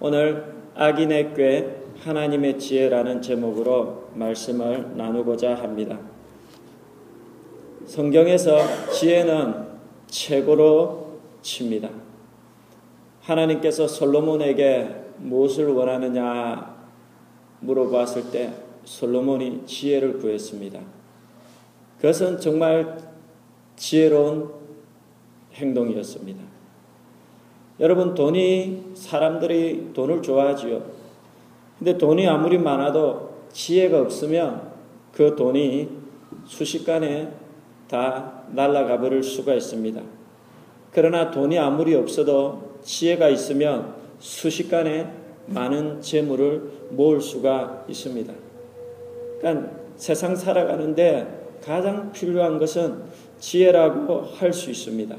오늘 악인의 꾀 하나님의 지혜라는 제목으로 말씀을 나누고자 합니다. 성경에서 지혜는 최고로 칩니다. 하나님께서 솔로몬에게 무엇을 원하느냐 물어봤을 때 솔로몬이 지혜를 구했습니다. 그것은 정말 지혜로운 행동이었습니다. 여러분, 돈이, 사람들이 돈을 좋아하지요. 근데 돈이 아무리 많아도 지혜가 없으면 그 돈이 수식간에 다 날아가 버릴 수가 있습니다. 그러나 돈이 아무리 없어도 지혜가 있으면 수식간에 많은 재물을 모을 수가 있습니다. 그러니까 세상 살아가는데 가장 필요한 것은 지혜라고 할 수 있습니다.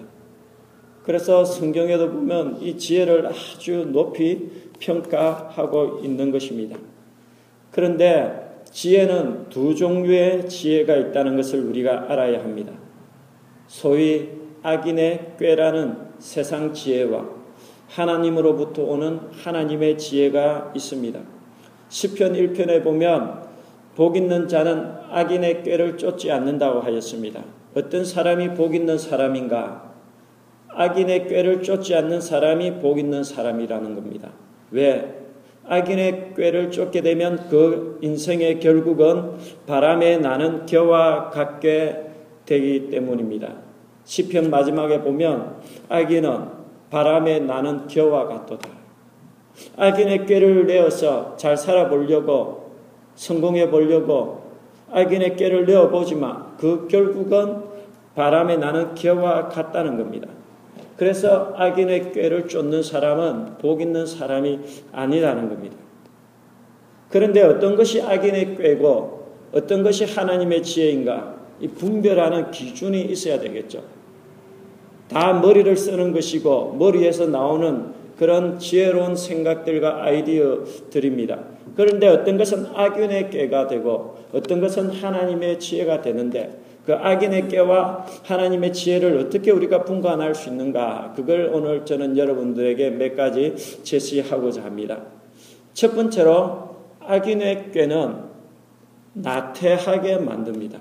그래서 성경에도 보면 이 지혜를 아주 높이 평가하고 있는 것입니다. 그런데 지혜는 두 종류의 지혜가 있다는 것을 우리가 알아야 합니다. 소위 악인의 꾀라는 세상 지혜와 하나님으로부터 오는 하나님의 지혜가 있습니다. 시편 1편에 보면 복 있는 자는 악인의 꾀를 쫓지 않는다고 하였습니다. 어떤 사람이 복 있는 사람인가? 악인의 꾀를 쫓지 않는 사람이 복 있는 사람이라는 겁니다. 왜? 악인의 꾀를 쫓게 되면 그 인생의 결국은 바람에 나는 겨와 같게 되기 때문입니다. 시편 마지막에 보면 악인은 바람에 나는 겨와 같도다. 악인의 꾀를 내어서 잘 살아보려고 성공해 보려고 악인의 꾀를 내어 보지만 그 결국은 바람에 나는 겨와 같다는 겁니다. 그래서 악인의 꾀를 쫓는 사람은 복 있는 사람이 아니라는 겁니다. 그런데 어떤 것이 악인의 꾀고 어떤 것이 하나님의 지혜인가 이 분별하는 기준이 있어야 되겠죠. 다 머리를 쓰는 것이고 머리에서 나오는 그런 지혜로운 생각들과 아이디어들입니다. 그런데 어떤 것은 악인의 꾀가 되고 어떤 것은 하나님의 지혜가 되는데 그 악인의 깨와 하나님의 지혜를 어떻게 우리가 분간할 수 있는가? 그걸 오늘 저는 여러분들에게 몇 가지 제시하고자 합니다. 첫 번째로 악인의 꾀는 나태하게 만듭니다.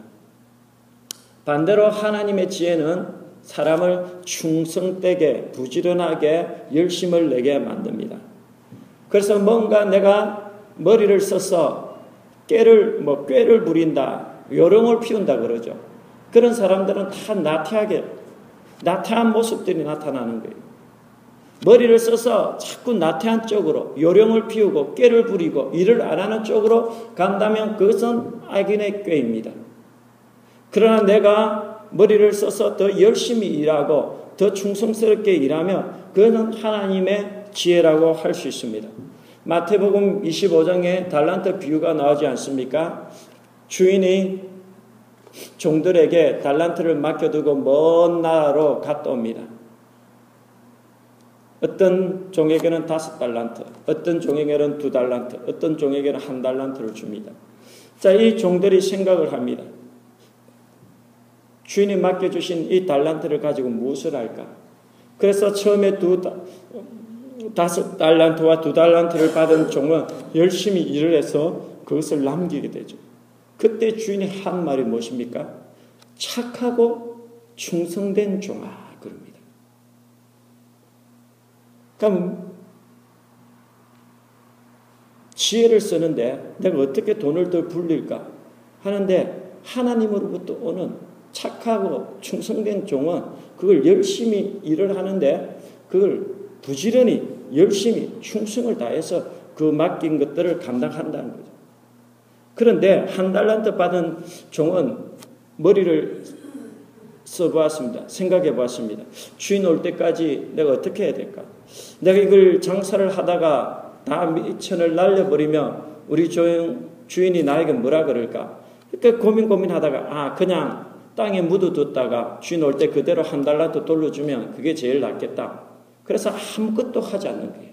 반대로 하나님의 지혜는 사람을 충성되게 부지런하게 열심을 내게 만듭니다. 그래서 뭔가 내가 머리를 써서 꾀를 뭐 꾀를 부린다, 요령을 피운다 그러죠. 그런 사람들은 다 나태하게 나태한 모습들이 나타나는 거예요. 머리를 써서 자꾸 나태한 쪽으로 요령을 피우고 깨를 부리고 일을 안 하는 쪽으로 간다면 그것은 악인의 꾀입니다. 그러나 내가 머리를 써서 더 열심히 일하고 더 충성스럽게 일하면 그것은 하나님의 지혜라고 할 수 있습니다. 마태복음 25장에 달란트 비유가 나오지 않습니까? 주인이 종들에게 달란트를 맡겨두고 먼 나라로 갔다 옵니다. 어떤 종에게는 다섯 달란트, 어떤 종에게는 두 달란트, 어떤 종에게는 한 달란트를 줍니다. 자, 이 종들이 생각을 합니다. 주인이 맡겨주신 이 달란트를 가지고 무엇을 할까? 그래서 처음에 두, 다섯 달란트와 두 달란트를 받은 종은 열심히 일을 해서 그것을 남기게 되죠. 그때 주인이 한 말이 무엇입니까? 착하고 충성된 종아 그럽니다. 그럼 지혜를 쓰는데 내가 어떻게 돈을 더 불릴까 하는데 하나님으로부터 오는 착하고 충성된 종은 그걸 열심히 일을 하는데 그걸 부지런히 열심히 충성을 다해서 그 맡긴 것들을 감당한다는 거죠. 그런데 한 달란트 받은 종은 머리를 써보았습니다. 생각해 보았습니다. 주인 올 때까지 내가 어떻게 해야 될까? 내가 이걸 장사를 하다가 다 미천을 날려버리면 우리 주인이 나에게 뭐라 그럴까? 그러니까 고민 고민하다가 아 그냥 땅에 묻어뒀다가 주인 올 때 그대로 한 달란트 돌려주면 그게 제일 낫겠다. 그래서 아무것도 하지 않는 거예요.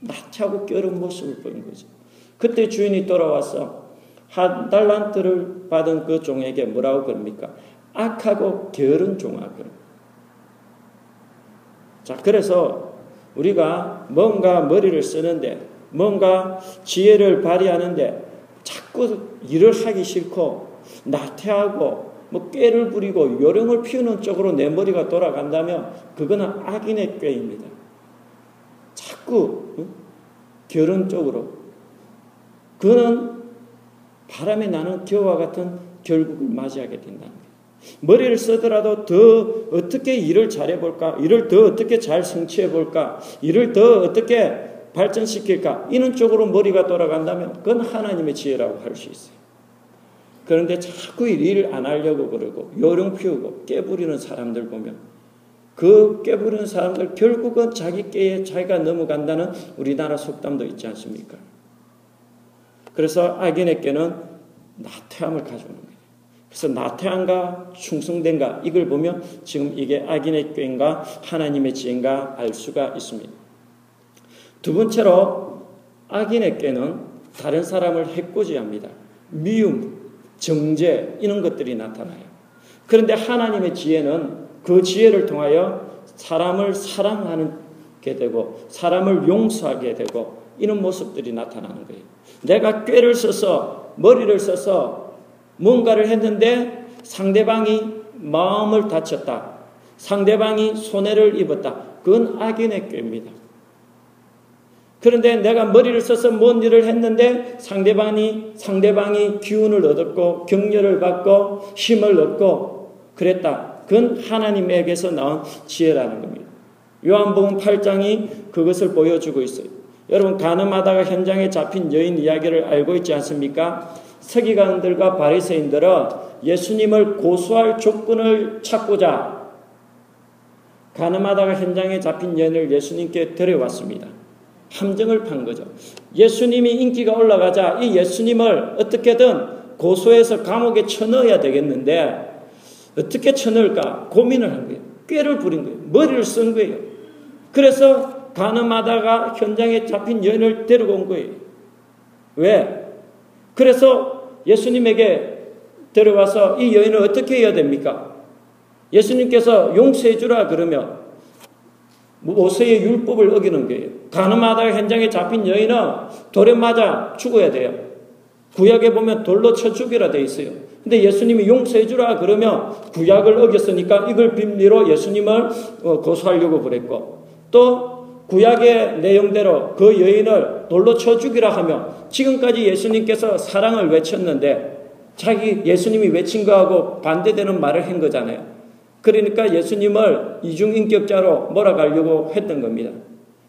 나태하고 껴른 모습을 보인 거죠. 그때 주인이 돌아와서 한 달란트를 받은 그 종에게 뭐라고 그럽니까? 악하고 게으른 종아 그럽 자, 그래서 우리가 뭔가 머리를 쓰는데 뭔가 지혜를 발휘하는데 자꾸 일을 하기 싫고 나태하고 뭐 깨를 부리고 요령을 피우는 쪽으로 내 머리가 돌아간다면 그거는 악인의 꾀입니다. 자꾸 응? 결혼 쪽으로 그는 바람이 나는 겨와 같은 결국을 맞이하게 된다는 거예요. 머리를 쓰더라도 더 어떻게 일을 잘해볼까? 일을 더 어떻게 잘 성취해볼까? 일을 더 어떻게 발전시킬까? 이런 쪽으로 머리가 돌아간다면 그건 하나님의 지혜라고 할 수 있어요. 그런데 자꾸 일을 안 하려고 그러고 요령 피우고 깨부리는 사람들 보면 그 깨부리는 사람들 결국은 자기 깨에 자기가 넘어간다는 우리나라 속담도 있지 않습니까? 그래서 악인의 깨는 나태함을 가져오는 거예요. 그래서 나태함과 충성된가 이걸 보면 지금 이게 악인의 꾀인가 하나님의 지혜인가 알 수가 있습니다. 두 번째로 악인의 꾀는 다른 사람을 해코지합니다. 미움, 정죄 이런 것들이 나타나요. 그런데 하나님의 지혜는 그 지혜를 통하여 사람을 사랑하게 되고 사람을 용서하게 되고 이런 모습들이 나타나는 거예요. 내가 꾀를 써서 머리를 써서 뭔가를 했는데 상대방이 마음을 다쳤다. 상대방이 손해를 입었다. 그건 악인의 꾀입니다. 그런데 내가 머리를 써서 뭔 일을 했는데 상대방이 상대방이 기운을 얻었고 격려를 받고 힘을 얻고 그랬다. 그건 하나님에게서 나온 지혜라는 겁니다. 요한복음 8장이 그것을 보여주고 있어요. 여러분 가늠하다가 현장에 잡힌 여인 이야기를 알고 있지 않습니까? 서기관들과 바리새인들은 예수님을 고소할 조건을 찾고자 가늠하다가 현장에 잡힌 여인을 예수님께 데려왔습니다. 함정을 판 거죠. 예수님이 인기가 올라가자 이 예수님을 어떻게든 고소해서 감옥에 쳐넣어야 되겠는데 어떻게 쳐넣을까 고민을 한 거예요. 꾀를 부린 거예요. 머리를 쓴 거예요. 그래서 가늠하다가 현장에 잡힌 여인을 데리고 온 거예요. 왜? 그래서 예수님에게 데려와서 이 여인을 어떻게 해야 됩니까? 예수님께서 용서해 주라 그러면 모세의 율법을 어기는 거예요. 가늠하다 현장에 잡힌 여인은 돌에 맞아 죽어야 돼요. 구약에 보면 돌로 쳐 죽이라 돼 있어요. 근데 예수님이 용서해 주라 그러면 구약을 어겼으니까 이걸 빈리로 예수님을 어, 고소하려고 그랬고 또 구약의 내용대로 그 여인을 돌로 쳐 죽이라 하면 지금까지 예수님께서 사랑을 외쳤는데 자기 예수님이 외친 거하고 반대되는 말을 한 거잖아요. 그러니까 예수님을 이중인격자로 몰아가려고 했던 겁니다.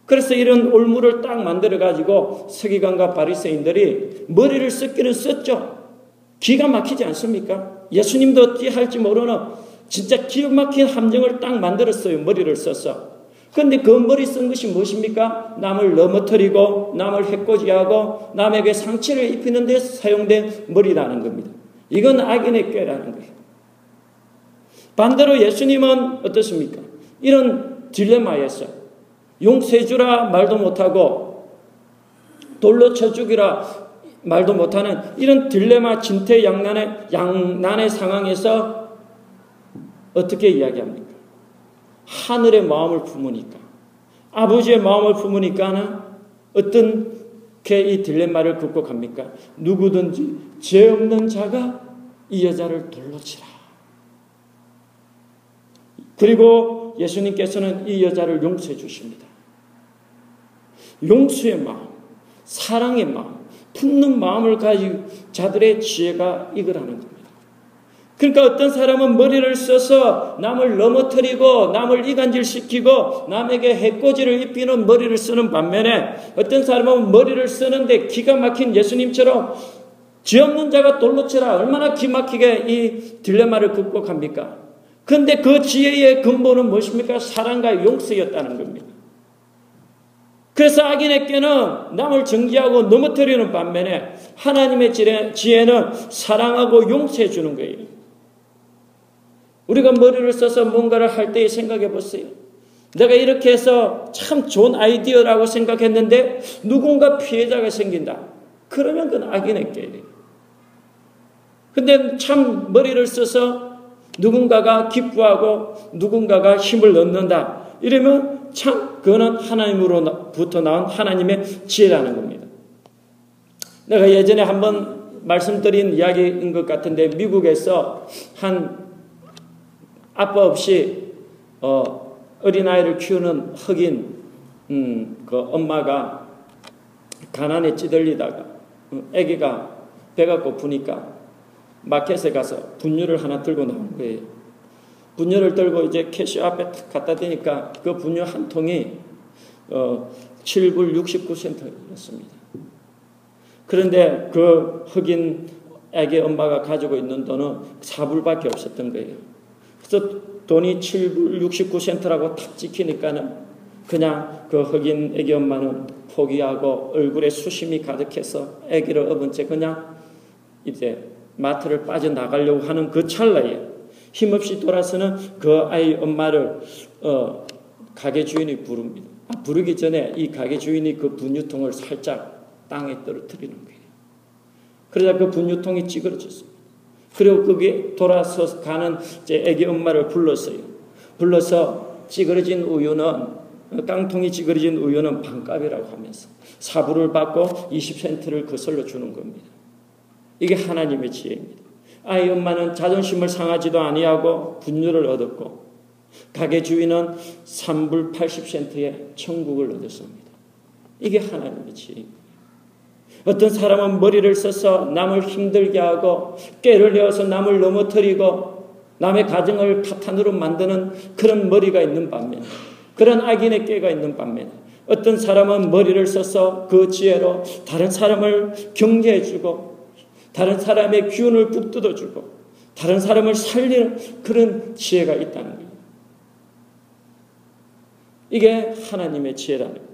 그래서 이런 올무를 딱 만들어 가지고 서기관과 바리새인들이 머리를 썼기는 썼죠. 기가 막히지 않습니까? 예수님도 어떻게 할지 모르는 진짜 기가 막힌 함정을 딱 만들었어요. 머리를 써서. 그런데 그 머리 쓴 것이 무엇입니까? 남을 넘어뜨리고 남을 해코지하고 남에게 상처를 입히는 데 사용된 머리라는 겁니다. 이건 악인의 꾀라는 거예요. 반대로 예수님은 어떻습니까? 이런 딜레마에서 용서해주라 말도 못하고 돌로 쳐 죽이라 말도 못하는 이런 딜레마 진퇴양난의 양난의 상황에서 어떻게 이야기합니까? 하늘의 마음을 품으니까 아버지의 마음을 품으니까는 어떻게 이 딜레마를 극복합니까? 누구든지 죄 없는 자가 이 여자를 돌로 치라. 그리고 예수님께서는 이 여자를 용서해 주십니다. 용서의 마음, 사랑의 마음, 품는 마음을 가진 자들의 지혜가 이거라는 겁니다. 그러니까 어떤 사람은 머리를 써서 남을 넘어뜨리고 남을 이간질시키고 남에게 해코지를 입히는 머리를 쓰는 반면에 어떤 사람은 머리를 쓰는데 기가 막힌 예수님처럼 죄 없는 자가 돌로 치라 얼마나 기막히게 이 딜레마를 극복합니까? 근데 그 지혜의 근본은 무엇입니까? 사랑과 용서였다는 겁니다. 그래서 악인에게는 남을 정지하고 넘어뜨리는 반면에 하나님의 지혜는 사랑하고 용서해 주는 거예요. 우리가 머리를 써서 뭔가를 할때 생각해 보세요. 내가 이렇게 해서 참 좋은 아이디어라고 생각했는데 누군가 피해자가 생긴다. 그러면 그건 악인의 꾀예요. 근데 참 머리를 써서 누군가가 기뻐하고 누군가가 힘을 얻는다. 이러면 참 그거는 하나님으로부터 나온 하나님의 지혜라는 겁니다. 내가 예전에 한번 말씀드린 이야기인 것 같은데 미국에서 한 아빠 없이 어, 어린아이를 키우는 흑인 음, 그 엄마가 가난에 찌들리다가 아기가 배가 고프니까 마켓에 가서 분유를 하나 들고 나온 거예요. 분유를 들고 이제 캐시 앞에 갖다 대니까 그 분유 한 통이 어, 7불 69센트였습니다. 그런데 그 흑인 애기 엄마가 가지고 있는 돈은 4불밖에 없었던 거예요. 그래서 돈이 7불 69센트라고 탁 찍히니까는 그냥 그 흑인 애기 엄마는 포기하고 얼굴에 수심이 가득해서 애기를 업은 채 그냥 이제 마트를 빠져나가려고 하는 그 찰나에 힘없이 돌아서는 그 아이 엄마를 어, 가게 주인이 부릅니다. 아, 부르기 전에 이 가게 주인이 그 분유통을 살짝 땅에 떨어뜨리는 거예요. 그러다 그 분유통이 찌그러졌습니다. 그리고 거기에 돌아서 가는 제 애기 엄마를 불렀어요. 불러서 찌그러진 우유는 깡통이 찌그러진 우유는 반값이라고 하면서 사부를 받고 20센트를 거슬러 주는 겁니다. 이게 하나님의 지혜입니다. 아이 엄마는 자존심을 상하지도 아니하고 분유를 얻었고 가게 주인은 3불 80센트의 천국을 얻었습니다. 이게 하나님의 지혜입니다. 어떤 사람은 머리를 써서 남을 힘들게 하고 깨를 내어서 남을 넘어뜨리고 남의 가정을 파탄으로 만드는 그런 머리가 있는 반면 그런 악인의 깨가 있는 반면 어떤 사람은 머리를 써서 그 지혜로 다른 사람을 경계해주고 다른 사람의 기운을 북돋아주고 다른 사람을 살리는 그런 지혜가 있다는 거예요. 이게 하나님의 지혜라는 거예요.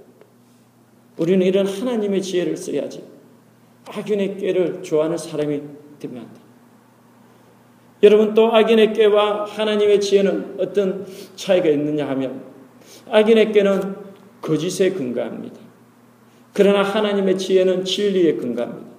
우리는 이런 하나님의 지혜를 써야지 악인의 꾀를 좋아하는 사람이 되면 안 돼. 여러분 또 악인의 꾀와 하나님의 지혜는 어떤 차이가 있느냐 하면 악인의 꾀는 거짓에 근거합니다. 그러나 하나님의 지혜는 진리에 근거합니다.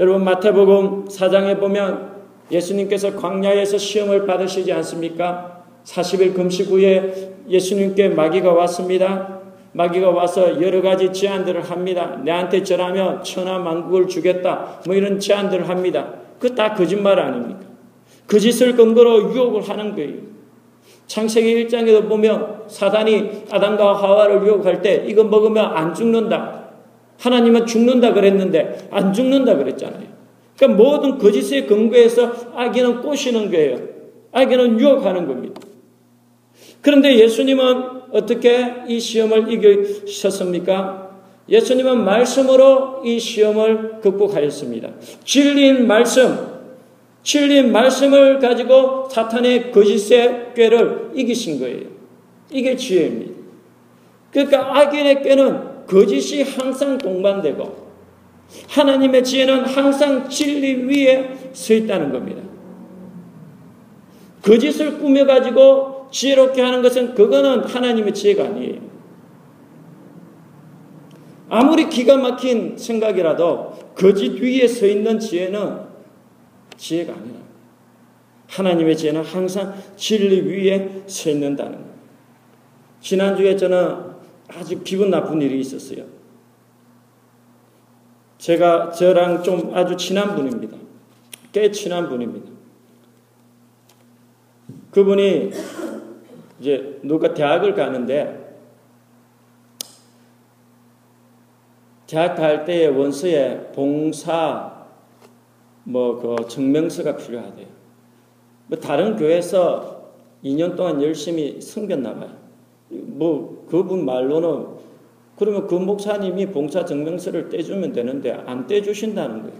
여러분 마태복음 4장에 보면 예수님께서 광야에서 시험을 받으시지 않습니까? 40일 금식 후에 예수님께 마귀가 왔습니다. 마귀가 와서 여러 가지 제안들을 합니다. 내한테 절하면 천하 만국을 주겠다. 뭐 이런 제안들을 합니다. 그 다 거짓말 아닙니까? 거짓을 근거로 유혹을 하는 거예요. 창세기 1장에도 보면 사단이 아담과 하와를 유혹할 때 이거 먹으면 안 죽는다. 하나님은 죽는다 그랬는데 안 죽는다 그랬잖아요. 그러니까 모든 거짓의 근거에서 악인은 꼬시는 거예요. 악인은 유혹하는 겁니다. 그런데 예수님은 어떻게 이 시험을 이기셨습니까? 예수님은 말씀으로 이 시험을 극복하였습니다. 진리인 말씀, 진리인 말씀을 가지고 사탄의 거짓의 꾀를 이기신 거예요. 이게 지혜입니다. 그러니까 악인의 꾀는 거짓이 항상 동반되고 하나님의 지혜는 항상 진리 위에 서 있다는 겁니다. 거짓을 꾸며가지고 지혜롭게 하는 것은 그거는 하나님의 지혜가 아니에요. 아무리 기가 막힌 생각이라도 거짓 위에 서 있는 지혜는 지혜가 아니라 하나님의 지혜는 항상 진리 위에 서 있는다는. 지난주에 저는 아주 기분 나쁜 일이 있었어요. 제가 저랑 좀 아주 친한 분입니다. 꽤 친한 분입니다. 그분이 이제 누가 대학을 가는데 대학 갈 때에 원서에 봉사 뭐 그 증명서가 필요하대요. 뭐 다른 교회에서 2년 동안 열심히 섬겼나 봐요. 뭐 그분 말로는 그러면 그 목사님이 봉사 증명서를 떼주면 되는데 안 떼주신다는 거예요.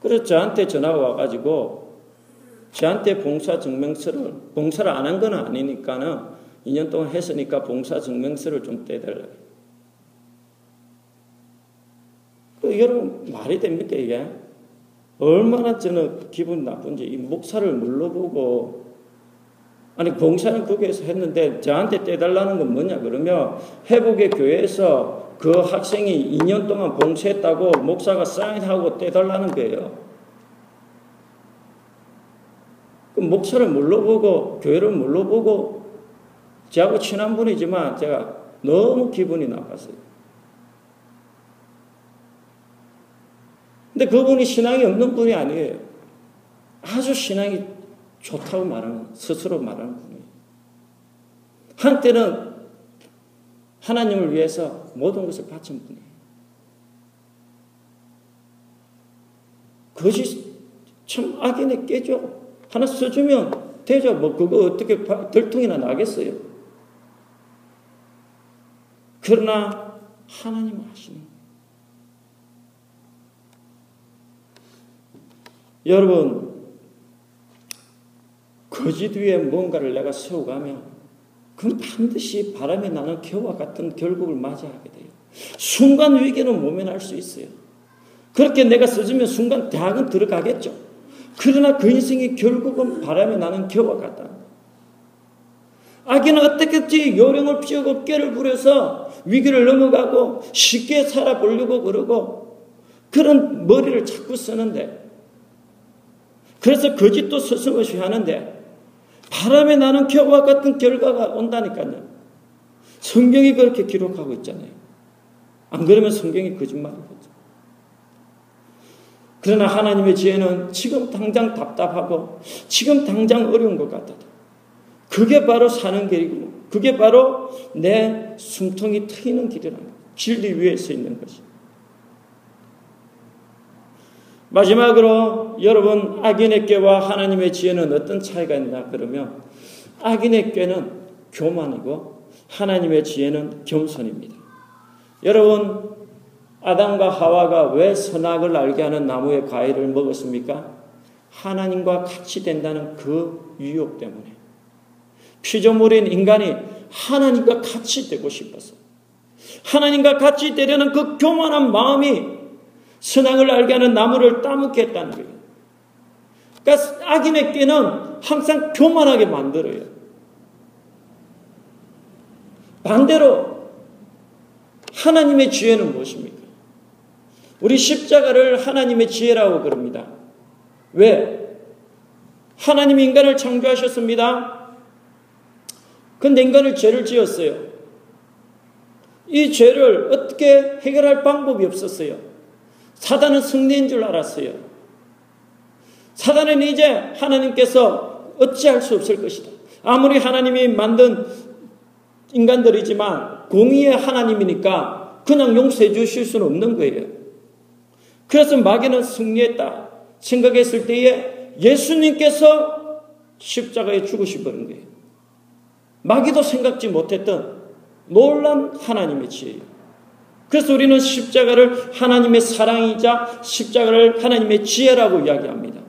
그래서 저한테 전화가 와가지고 저한테 봉사 증명서를 봉사를 안 한 건 아니니까는 2년 동안 했으니까 봉사 증명서를 좀 떼달라. 그 여러분 말이 됩니까 이게? 얼마나 저는 기분 나쁜지 이 목사를 물러보고 아니 봉사는 거기에서 했는데 저한테 떼달라는 건 뭐냐 그러면 회복의 교회에서 그 학생이 2년 동안 봉사했다고 목사가 사인하고 떼달라는 거예요. 그 목사를 물러보고 교회를 물러보고 저하고 친한 분이지만 제가 너무 기분이 나빴어요. 근데 그분이 신앙이 없는 분이 아니에요. 아주 신앙이 좋다고 말하는, 스스로 말하는 분이에요. 한때는 하나님을 위해서 모든 것을 바친 분이에요. 그것이 참 악인의 깨죠. 하나 써주면 되죠. 뭐 그거 어떻게 들통이나 나겠어요. 그러나 하나님은 하시는 여러분 거짓 위에 뭔가를 내가 세워가면 그건 반드시 바람이 나는 겨와 같은 결국을 맞이하게 돼요. 순간 위기는 모면할 수 있어요. 그렇게 내가 써주면 순간 대학은 들어가겠죠. 그러나 그 인생이 결국은 바람이 나는 겨와 같다. 아기는 어떻게든지 요령을 피우고 깨를 부려서 위기를 넘어가고 쉽게 살아보려고 그러고 그런 머리를 자꾸 쓰는데 그래서 거짓도 서슴없이 하는데 바람에 나는 겨와 같은 결과가 온다니까요. 성경이 그렇게 기록하고 있잖아요. 안 그러면 성경이 거짓말이거죠. 그러나 하나님의 지혜는 지금 당장 답답하고 지금 당장 어려운 것 같아도 그게 바로 사는 길이고 그게 바로 내 숨통이 트이는 길이라는. 진리 위에 서 있는 것이. 마지막으로 여러분 악인의 꾀와 하나님의 지혜는 어떤 차이가 있나 그러면 악인의 꾀는 교만이고 하나님의 지혜는 겸손입니다. 여러분 아담과 하와가 왜 선악을 알게 하는 나무의 과일을 먹었습니까? 하나님과 같이 된다는 그 유혹 때문에 피조물인 인간이 하나님과 같이 되고 싶어서 하나님과 같이 되려는 그 교만한 마음이 선악을 알게 하는 나무를 따먹게 했다는 거예요. 그러니까 악인의 깨는 항상 교만하게 만들어요. 반대로 하나님의 지혜는 무엇입니까? 우리 십자가를 하나님의 지혜라고 그럽니다. 왜? 하나님 인간을 창조하셨습니다. 근데 인간을 죄를 지었어요. 이 죄를 어떻게 해결할 방법이 없었어요. 사단은 승리인 줄 알았어요. 사단은 이제 하나님께서 어찌할 수 없을 것이다. 아무리 하나님이 만든 인간들이지만 공의의 하나님이니까 그냥 용서해 주실 수는 없는 거예요. 그래서 마귀는 승리했다 생각했을 때에 예수님께서 십자가에 죽으시 버린 거예요. 마귀도 생각지 못했던 놀란 하나님의 지혜예요. 그래서 우리는 십자가를 하나님의 사랑이자 십자가를 하나님의 지혜라고 이야기합니다.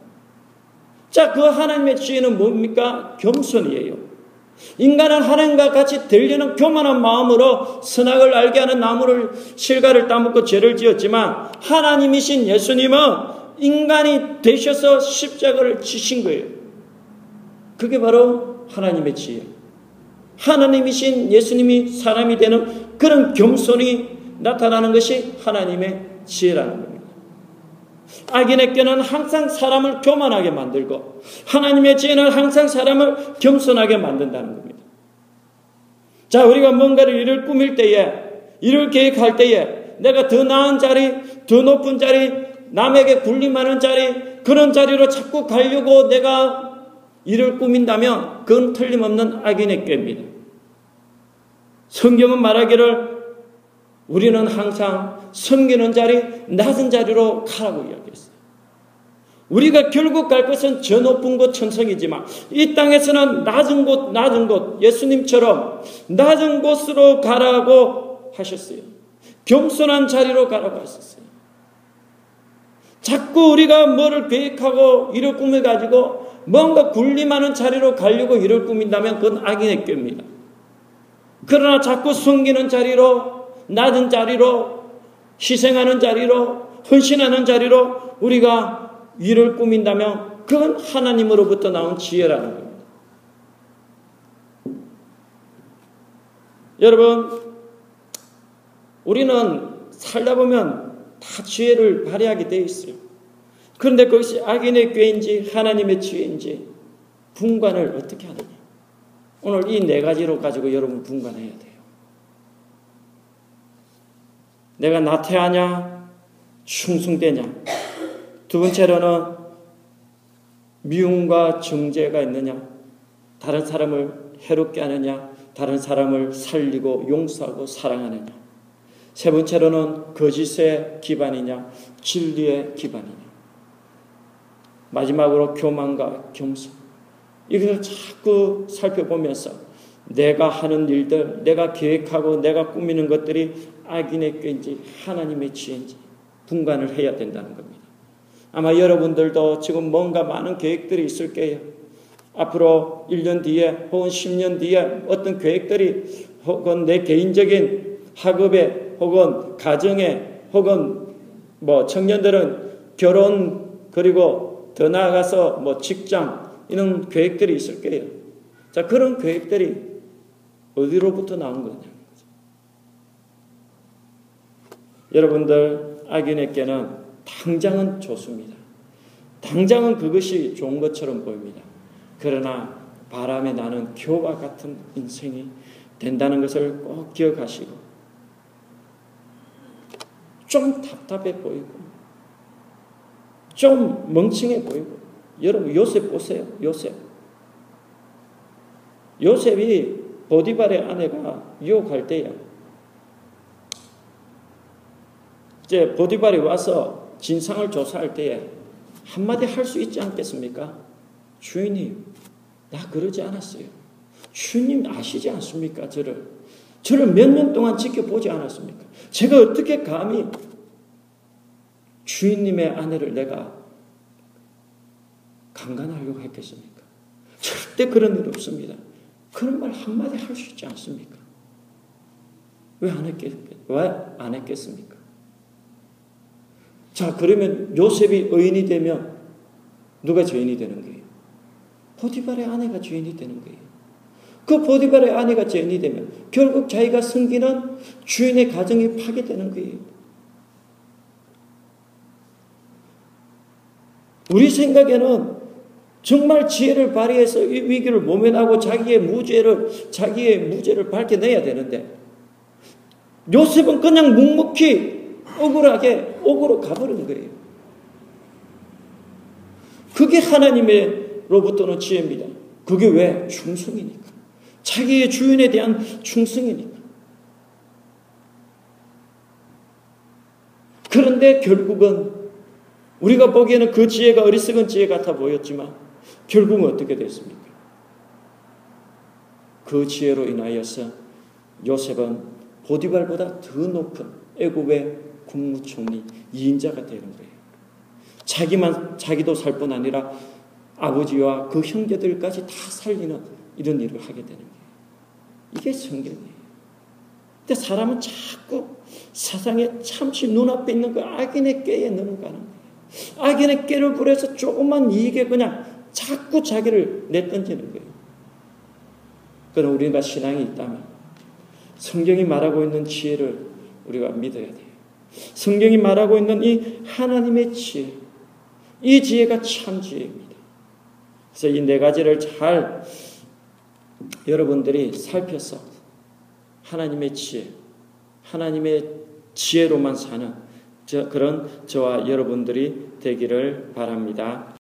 자, 그 하나님의 지혜는 뭡니까? 겸손이에요. 인간은 하나님과 같이 되려는 교만한 마음으로 선악을 알게 하는 나무를 실과를 따먹고 죄를 지었지만 하나님이신 예수님은 인간이 되셔서 십자가를 지신 거예요. 그게 바로 하나님의 지혜. 하나님이신 예수님이 사람이 되는 그런 겸손이 나타나는 것이 하나님의 지혜라는 겁니다. 악인의 꾀는 항상 사람을 교만하게 만들고 하나님의 지혜는 항상 사람을 겸손하게 만든다는 겁니다. 자, 우리가 뭔가를 일을 꾸밀 때에 일을 계획할 때에 내가 더 나은 자리, 더 높은 자리, 남에게 군림하는 자리, 그런 자리로 자꾸 가려고 내가 일을 꾸민다면 그건 틀림없는 악인의 꾀입니다. 성경은 말하기를 우리는 항상 섬기는 자리, 낮은 자리로 가라고 이야기했어요. 우리가 결국 갈 것은 저 높은 곳 천성이지만 이 땅에서는 낮은 곳, 낮은 곳, 예수님처럼 낮은 곳으로 가라고 하셨어요. 겸손한 자리로 가라고 하셨어요. 자꾸 우리가 뭐를 계획하고 일을 꾸며가지고 뭔가 군림하는 자리로 가려고 일을 꾸민다면 그건 악인의 꾀입니다. 그러나 자꾸 숨기는 자리로 낮은 자리로 희생하는 자리로 헌신하는 자리로 우리가 일을 꾸민다면 그건 하나님으로부터 나온 지혜라는 겁니다. 여러분, 우리는 살다 보면 다 지혜를 발휘하게 되어 있어요. 그런데 그것이 악인의 꾀인지 하나님의 지혜인지 분간을 어떻게 하느냐. 오늘 이 네 가지로 가지고 여러분 분간해야 돼요. 내가 나태하냐, 충성되냐. 두 번째로는 미움과 정죄가 있느냐, 다른 사람을 해롭게 하느냐, 다른 사람을 살리고 용서하고 사랑하느냐. 세 번째로는 거짓의 기반이냐, 진리의 기반이냐. 마지막으로 교만과 겸손. 이것을 자꾸 살펴보면서 내가 하는 일들, 내가 계획하고 내가 꾸미는 것들이 악인의 꾀인지 하나님의 지혜인지 분간을 해야 된다는 겁니다. 아마 여러분들도 지금 뭔가 많은 계획들이 있을 거예요. 앞으로 1년 뒤에 혹은 10년 뒤에 어떤 계획들이 혹은 내 개인적인 학업에 혹은 가정에 혹은 뭐 청년들은 결혼 그리고 더 나아가서 뭐 직장 이런 계획들이 있을 거예요. 자, 그런 계획들이 어디로부터 나온 거냐. 여러분들 악인에게는 당장은 좋습니다. 당장은 그것이 좋은 것처럼 보입니다. 그러나 바람에 나는 교와 같은 인생이 된다는 것을 꼭 기억하시고 좀 답답해 보이고 좀 멍청해 보이고 여러분 요셉 보세요. 요셉. 요셉이 보디발의 아내가 유혹할 때야. 이제 보디발이 와서 진상을 조사할 때에 한마디 할 수 있지 않겠습니까? 주인님, 나 그러지 않았어요. 주님 아시지 않습니까? 저를. 저를 몇 년 동안 지켜보지 않았습니까? 제가 어떻게 감히 주인님의 아내를 내가 강간하려고 했겠습니까? 절대 그런 일 없습니다. 그런 말 한마디 할 수 있지 않습니까? 왜 안 했겠, 왜안 했겠습니까? 자, 그러면 요셉이 의인이 되면 누가 죄인이 되는 거예요? 보디발의 아내가 죄인이 되는 거예요. 그 보디발의 아내가 죄인이 되면 결국 자기가 숨기는 주인의 가정이 파괴되는 거예요. 우리 생각에는 정말 지혜를 발휘해서 이 위기를 모면하고 자기의 무죄를 자기의 무죄를 밝혀내야 되는데 요셉은 그냥 묵묵히 억울하게 옥으로 가버린 거예요. 그게 하나님의로부터는 지혜입니다. 그게 왜? 충성이니까. 자기의 주인에 대한 충성이니까. 그런데 결국은 우리가 보기에는 그 지혜가 어리석은 지혜 같아 보였지만 결국은 어떻게 됐습니까? 그 지혜로 인하여서 요셉은 보디발보다 더 높은 애굽의 국무총리 2인자가 되는 거예요. 자기만 자기도 살 뿐 아니라 아버지와 그 형제들까지 다 살리는 이런 일을 하게 되는 거예요. 이게 성경이에요. 근데 사람은 자꾸 세상에 참치 눈앞에 있는 그 악인의 꾀에 넘어가는 거예요. 악인의 꾀를 부려서 조금만 이익에 그냥 자꾸 자기를 내던지는 거예요. 그럼 우리가 신앙이 있다면 성경이 말하고 있는 지혜를 우리가 믿어야 돼요. 성경이 말하고 있는 이 하나님의 지혜, 이 지혜가 참 지혜입니다. 그래서 이 네 가지를 잘 여러분들이 살펴서 하나님의 지혜, 하나님의 지혜로만 사는 저, 그런 저와 여러분들이 되기를 바랍니다.